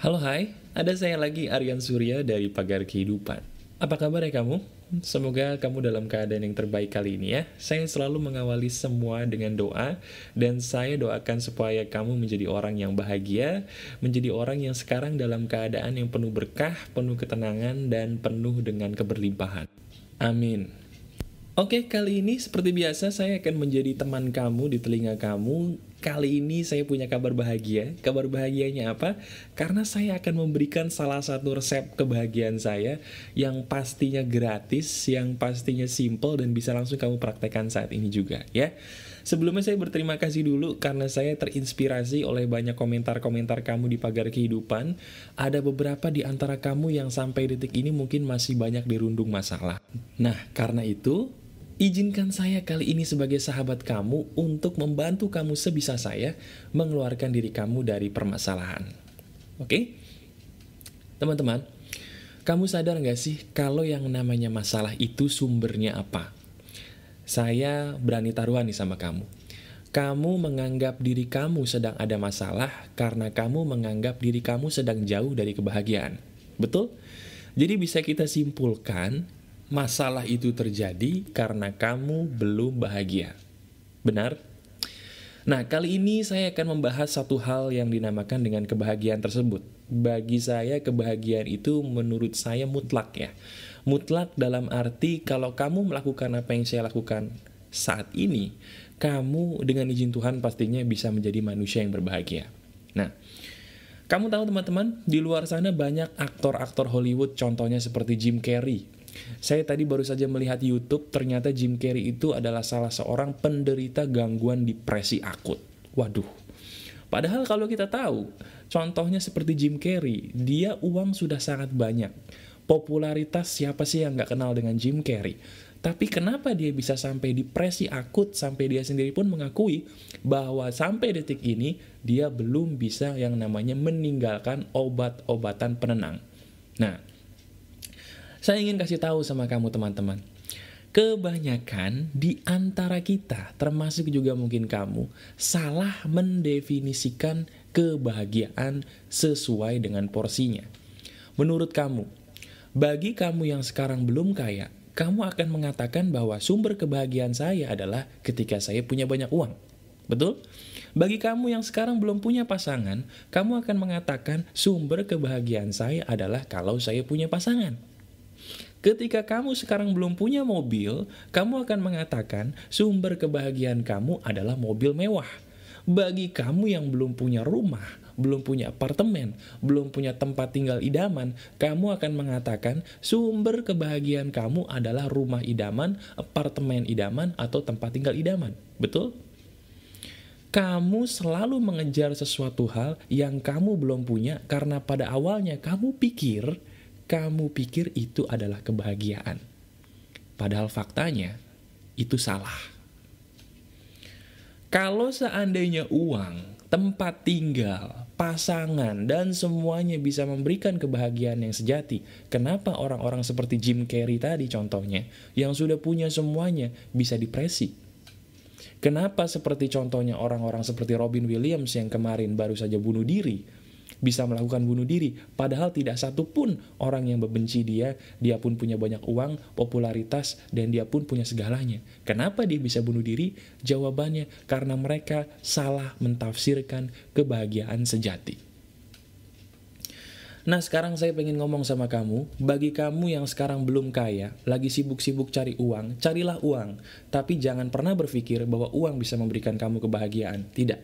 Halo hai, ada saya lagi Aryan Surya dari Pagar Kehidupan. Apa kabar ya kamu? Semoga kamu dalam keadaan yang terbaik kali ini ya. Saya selalu mengawali semua dengan doa dan saya doakan supaya kamu menjadi orang yang bahagia, menjadi orang yang sekarang dalam keadaan yang penuh berkah, penuh ketenangan dan penuh dengan keberlimpahan. Amin. Oke, kali ini seperti biasa saya akan menjadi teman kamu di telinga kamu. Kali ini saya punya kabar bahagia. Kabar bahagianya apa? Karena saya akan memberikan salah satu resep kebahagiaan saya yang pastinya gratis, yang pastinya simple dan bisa langsung kamu praktekkan saat ini juga ya. Sebelumnya saya berterima kasih dulu karena saya terinspirasi oleh banyak komentar-komentar kamu di pagar kehidupan. Ada beberapa di antara kamu yang sampai detik ini mungkin masih banyak dirundung masalah. Nah, karena itu Izinkan saya kali ini sebagai sahabat kamu untuk membantu kamu sebisa saya mengeluarkan diri kamu dari permasalahan. Oke? Teman-teman, kamu sadar nggak sih kalau yang namanya masalah itu sumbernya apa? Saya berani taruhan nih sama kamu. Kamu menganggap diri kamu sedang ada masalah karena kamu menganggap diri kamu sedang jauh dari kebahagiaan. Betul? Jadi bisa kita simpulkan masalah itu terjadi karena kamu belum bahagia. Benar? Nah, kali ini saya akan membahas satu hal yang dinamakan dengan kebahagiaan tersebut. Bagi saya, kebahagiaan itu menurut saya mutlak ya. Mutlak dalam arti kalau kamu melakukan apa yang saya lakukan saat ini, kamu dengan izin Tuhan pastinya bisa menjadi manusia yang berbahagia. Nah, kamu tahu teman-teman, di luar sana banyak aktor-aktor Hollywood contohnya seperti Jim Carrey, saya tadi baru saja melihat YouTube, ternyata Jim Carrey itu adalah salah seorang penderita gangguan depresi akut. Waduh. Padahal kalau kita tahu, contohnya seperti Jim Carrey, dia uang sudah sangat banyak. Popularitas siapa sih yang nggak kenal dengan Jim Carrey? Tapi kenapa dia bisa sampai depresi akut sampai dia sendiri pun mengakui bahwa sampai detik ini dia belum bisa yang namanya meninggalkan obat-obatan penenang. Nah, saya ingin kasih tahu sama kamu teman-teman. Kebanyakan di antara kita, termasuk juga mungkin kamu, salah mendefinisikan kebahagiaan sesuai dengan porsinya. Menurut kamu, bagi kamu yang sekarang belum kaya, kamu akan mengatakan bahwa sumber kebahagiaan saya adalah ketika saya punya banyak uang. Betul? Bagi kamu yang sekarang belum punya pasangan, kamu akan mengatakan sumber kebahagiaan saya adalah kalau saya punya pasangan. Ketika kamu sekarang belum punya mobil, kamu akan mengatakan sumber kebahagiaan kamu adalah mobil mewah. Bagi kamu yang belum punya rumah, belum punya apartemen, belum punya tempat tinggal idaman, kamu akan mengatakan sumber kebahagiaan kamu adalah rumah idaman, apartemen idaman, atau tempat tinggal idaman. Betul? Kamu selalu mengejar sesuatu hal yang kamu belum punya karena pada awalnya kamu pikir kamu pikir itu adalah kebahagiaan. Padahal faktanya, itu salah. Kalau seandainya uang, tempat tinggal, pasangan, dan semuanya bisa memberikan kebahagiaan yang sejati, kenapa orang-orang seperti Jim Carrey tadi contohnya, yang sudah punya semuanya, bisa depresi? Kenapa seperti contohnya orang-orang seperti Robin Williams yang kemarin baru saja bunuh diri, bisa melakukan bunuh diri. Padahal tidak satu pun orang yang membenci dia, dia pun punya banyak uang, popularitas, dan dia pun punya segalanya. Kenapa dia bisa bunuh diri? Jawabannya karena mereka salah mentafsirkan kebahagiaan sejati. Nah sekarang saya pengen ngomong sama kamu, bagi kamu yang sekarang belum kaya, lagi sibuk-sibuk cari uang, carilah uang. Tapi jangan pernah berpikir bahwa uang bisa memberikan kamu kebahagiaan. Tidak.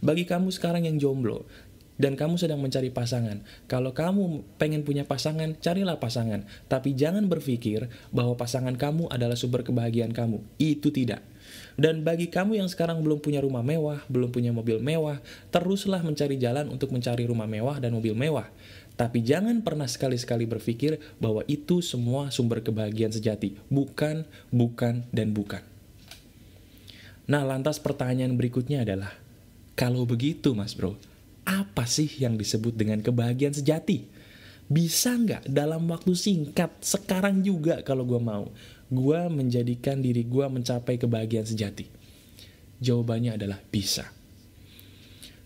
Bagi kamu sekarang yang jomblo, dan kamu sedang mencari pasangan. Kalau kamu pengen punya pasangan, carilah pasangan. Tapi jangan berpikir bahwa pasangan kamu adalah sumber kebahagiaan kamu. Itu tidak. Dan bagi kamu yang sekarang belum punya rumah mewah, belum punya mobil mewah, teruslah mencari jalan untuk mencari rumah mewah dan mobil mewah. Tapi jangan pernah sekali-sekali berpikir bahwa itu semua sumber kebahagiaan sejati. Bukan, bukan, dan bukan. Nah, lantas pertanyaan berikutnya adalah, kalau begitu mas bro, apa sih yang disebut dengan kebahagiaan sejati? Bisa nggak dalam waktu singkat sekarang juga kalau gue mau, gue menjadikan diri gue mencapai kebahagiaan sejati? Jawabannya adalah bisa.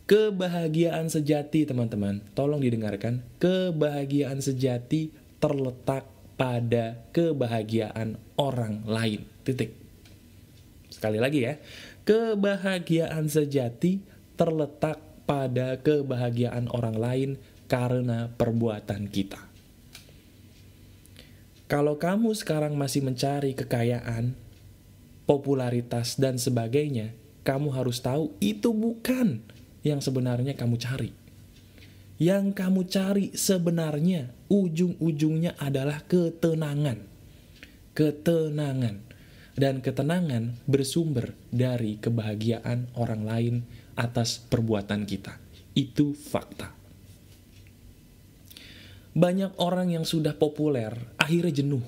Kebahagiaan sejati, teman-teman. Tolong didengarkan. Kebahagiaan sejati terletak pada kebahagiaan orang lain. Titik. Sekali lagi ya. Kebahagiaan sejati terletak pada kebahagiaan orang lain karena perbuatan kita. Kalau kamu sekarang masih mencari kekayaan, popularitas, dan sebagainya, kamu harus tahu itu bukan yang sebenarnya kamu cari. Yang kamu cari sebenarnya ujung-ujungnya adalah ketenangan. Ketenangan. Dan ketenangan bersumber dari kebahagiaan orang lain atas perbuatan kita. Itu fakta. Banyak orang yang sudah populer akhirnya jenuh.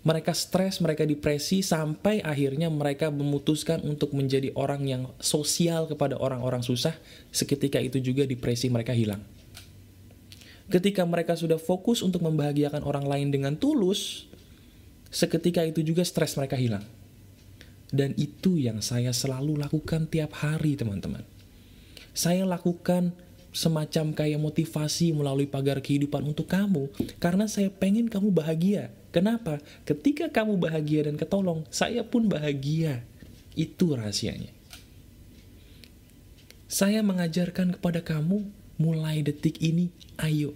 Mereka stres, mereka depresi, sampai akhirnya mereka memutuskan untuk menjadi orang yang sosial kepada orang-orang susah. Seketika itu juga depresi mereka hilang. Ketika mereka sudah fokus untuk membahagiakan orang lain dengan tulus, seketika itu juga stres mereka hilang. Dan itu yang saya selalu lakukan tiap hari, teman-teman. Saya lakukan semacam kayak motivasi melalui pagar kehidupan untuk kamu karena saya pengen kamu bahagia. Kenapa? Ketika kamu bahagia dan ketolong, saya pun bahagia. Itu rahasianya. Saya mengajarkan kepada kamu mulai detik ini, ayo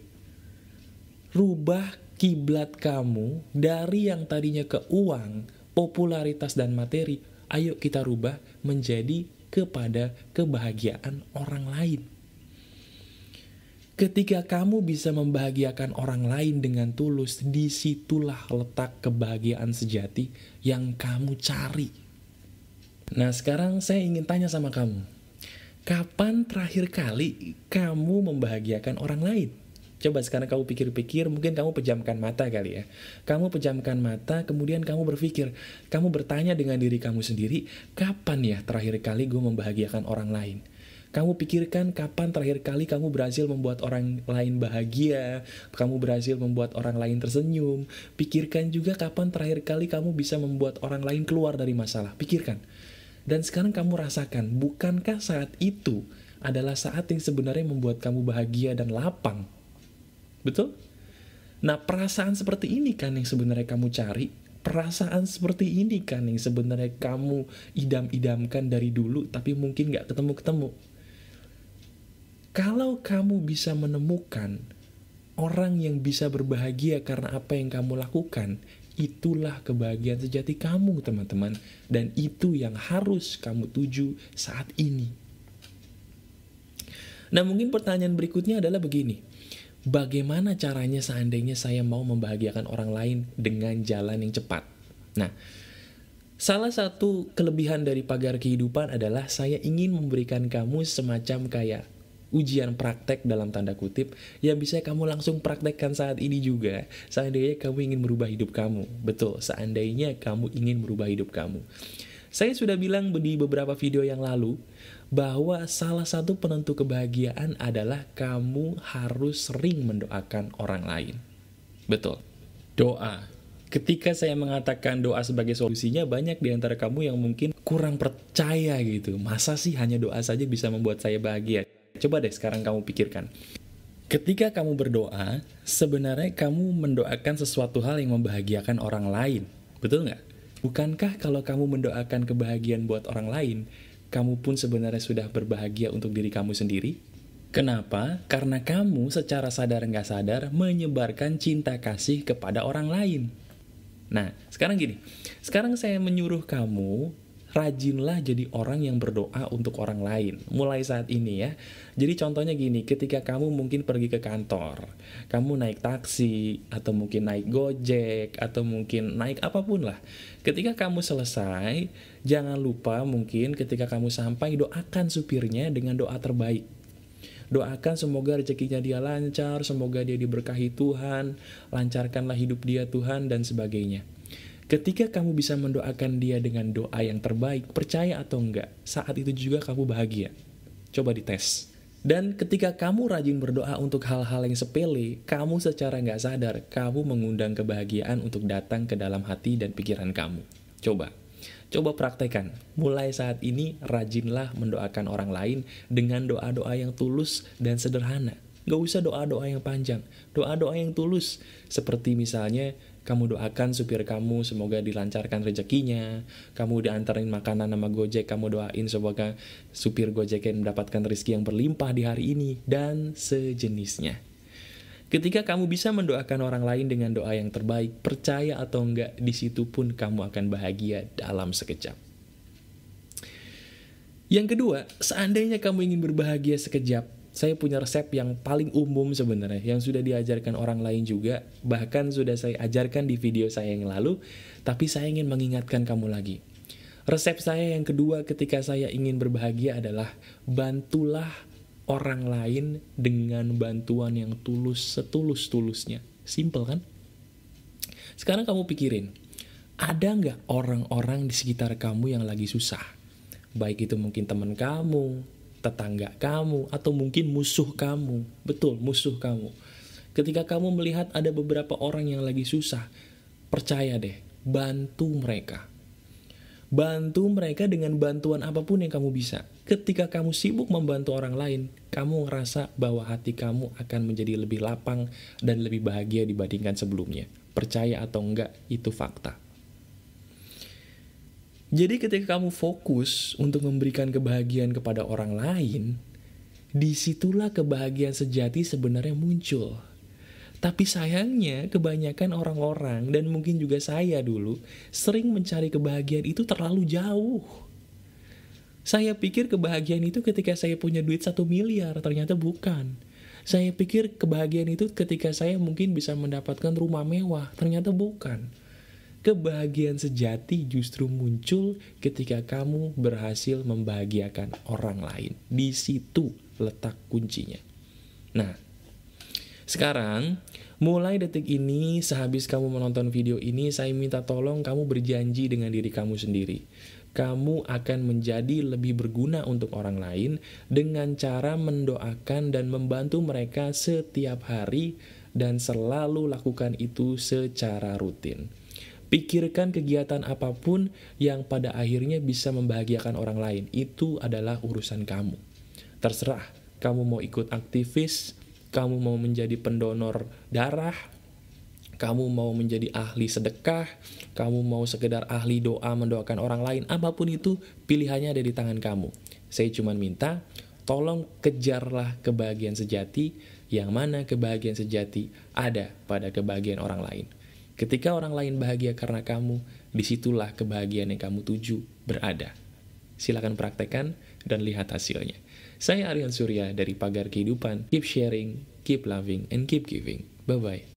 rubah kiblat kamu dari yang tadinya ke uang, popularitas dan materi, ayo kita rubah menjadi kepada kebahagiaan orang lain. Ketika kamu bisa membahagiakan orang lain dengan tulus, di situlah letak kebahagiaan sejati yang kamu cari. Nah sekarang saya ingin tanya sama kamu, kapan terakhir kali kamu membahagiakan orang lain? Coba sekarang kamu pikir-pikir, mungkin kamu pejamkan mata kali ya. Kamu pejamkan mata, kemudian kamu berpikir, kamu bertanya dengan diri kamu sendiri, kapan ya terakhir kali gue membahagiakan orang lain? Kamu pikirkan kapan terakhir kali kamu berhasil membuat orang lain bahagia, kamu berhasil membuat orang lain tersenyum. Pikirkan juga kapan terakhir kali kamu bisa membuat orang lain keluar dari masalah. Pikirkan. Dan sekarang kamu rasakan, bukankah saat itu adalah saat yang sebenarnya membuat kamu bahagia dan lapang? Betul? Nah, perasaan seperti ini kan yang sebenarnya kamu cari. Perasaan seperti ini kan yang sebenarnya kamu idam-idamkan dari dulu, tapi mungkin gak ketemu-ketemu. Kalau kamu bisa menemukan orang yang bisa berbahagia karena apa yang kamu lakukan, itulah kebahagiaan sejati kamu, teman-teman. Dan itu yang harus kamu tuju saat ini. Nah, mungkin pertanyaan berikutnya adalah begini. Bagaimana caranya seandainya saya mau membahagiakan orang lain dengan jalan yang cepat? Nah, salah satu kelebihan dari pagar kehidupan adalah saya ingin memberikan kamu semacam kayak ujian praktek dalam tanda kutip yang bisa kamu langsung praktekkan saat ini juga. Seandainya kamu ingin merubah hidup kamu. Betul, seandainya kamu ingin merubah hidup kamu. Saya sudah bilang di beberapa video yang lalu bahwa salah satu penentu kebahagiaan adalah kamu harus sering mendoakan orang lain. Betul. Doa. Ketika saya mengatakan doa sebagai solusinya, banyak di antara kamu yang mungkin kurang percaya gitu. Masa sih hanya doa saja bisa membuat saya bahagia? Coba deh sekarang kamu pikirkan. Ketika kamu berdoa, sebenarnya kamu mendoakan sesuatu hal yang membahagiakan orang lain. Betul nggak? Bukankah kalau kamu mendoakan kebahagiaan buat orang lain, kamu pun sebenarnya sudah berbahagia untuk diri kamu sendiri? Kenapa? Karena kamu secara sadar nggak sadar menyebarkan cinta kasih kepada orang lain. Nah, sekarang gini. Sekarang saya menyuruh kamu rajinlah jadi orang yang berdoa untuk orang lain. Mulai saat ini ya. Jadi contohnya gini, ketika kamu mungkin pergi ke kantor, kamu naik taksi, atau mungkin naik gojek, atau mungkin naik apa pun lah. Ketika kamu selesai, jangan lupa mungkin ketika kamu sampai, doakan supirnya dengan doa terbaik. Doakan semoga rezekinya dia lancar, semoga dia diberkahi Tuhan, lancarkanlah hidup dia Tuhan, dan sebagainya. Ketika kamu bisa mendoakan dia dengan doa yang terbaik, percaya atau enggak, saat itu juga kamu bahagia. Coba dites. Dan ketika kamu rajin berdoa untuk hal-hal yang sepele, kamu secara nggak sadar, kamu mengundang kebahagiaan untuk datang ke dalam hati dan pikiran kamu. Coba. Coba praktekan. Mulai saat ini, rajinlah mendoakan orang lain dengan doa-doa yang tulus dan sederhana. Gak usah doa-doa yang panjang, doa-doa yang tulus. Seperti misalnya, kamu doakan supir kamu semoga dilancarkan rezekinya, kamu diantarin makanan nama Gojek, kamu doain semoga supir Gojek yang mendapatkan rezeki yang berlimpah di hari ini, dan sejenisnya. Ketika kamu bisa mendoakan orang lain dengan doa yang terbaik, percaya atau enggak, di situ pun kamu akan bahagia dalam sekejap. Yang kedua, seandainya kamu ingin berbahagia sekejap, saya punya resep yang paling umum sebenarnya, yang sudah diajarkan orang lain juga, bahkan sudah saya ajarkan di video saya yang lalu, tapi saya ingin mengingatkan kamu lagi. Resep saya yang kedua ketika saya ingin berbahagia adalah bantulah orang lain dengan bantuan yang tulus setulus-tulusnya. Simple kan? Sekarang kamu pikirin, ada nggak orang-orang di sekitar kamu yang lagi susah? Baik itu mungkin teman kamu, tetangga kamu, atau mungkin musuh kamu. Betul, musuh kamu. Ketika kamu melihat ada beberapa orang yang lagi susah, percaya deh, bantu mereka Bantu mereka dengan bantuan apa pun yang kamu bisa. Ketika kamu sibuk membantu orang lain, kamu ngerasa bahwa hati kamu akan menjadi lebih lapang dan lebih bahagia dibandingkan sebelumnya. Percaya atau enggak, itu fakta. Jadi ketika kamu fokus untuk memberikan kebahagiaan kepada orang lain, di situlah kebahagiaan sejati sebenarnya muncul. Tapi sayangnya kebanyakan orang-orang dan mungkin juga saya dulu sering mencari kebahagiaan itu terlalu jauh. Saya pikir kebahagiaan itu ketika saya punya duit satu miliar, ternyata bukan. Saya pikir kebahagiaan itu ketika saya mungkin bisa mendapatkan rumah mewah, ternyata bukan. Kebahagiaan sejati justru muncul ketika kamu berhasil membahagiakan orang lain. Di situ letak kuncinya. Nah, sekarang, mulai detik ini, sehabis kamu menonton video ini, saya minta tolong kamu berjanji dengan diri kamu sendiri. Kamu akan menjadi lebih berguna untuk orang lain dengan cara mendoakan dan membantu mereka setiap hari dan selalu lakukan itu secara rutin. Pikirkan kegiatan apa pun yang pada akhirnya bisa membahagiakan orang lain. Itu adalah urusan kamu. Terserah, kamu mau ikut aktivis, kamu mau menjadi pendonor darah, kamu mau menjadi ahli sedekah, kamu mau sekedar ahli doa mendoakan orang lain, apa pun itu pilihannya ada di tangan kamu. Saya cuma minta, tolong kejarlah kebahagiaan sejati, yang mana kebahagiaan sejati ada pada kebahagiaan orang lain. Ketika orang lain bahagia karena kamu, di situlah kebahagiaan yang kamu tuju berada. Silakan praktekkan dan lihat hasilnya. Saya Aryan Surya dari Pagar Kehidupan. Keep sharing, keep loving, and keep giving. Bye-bye.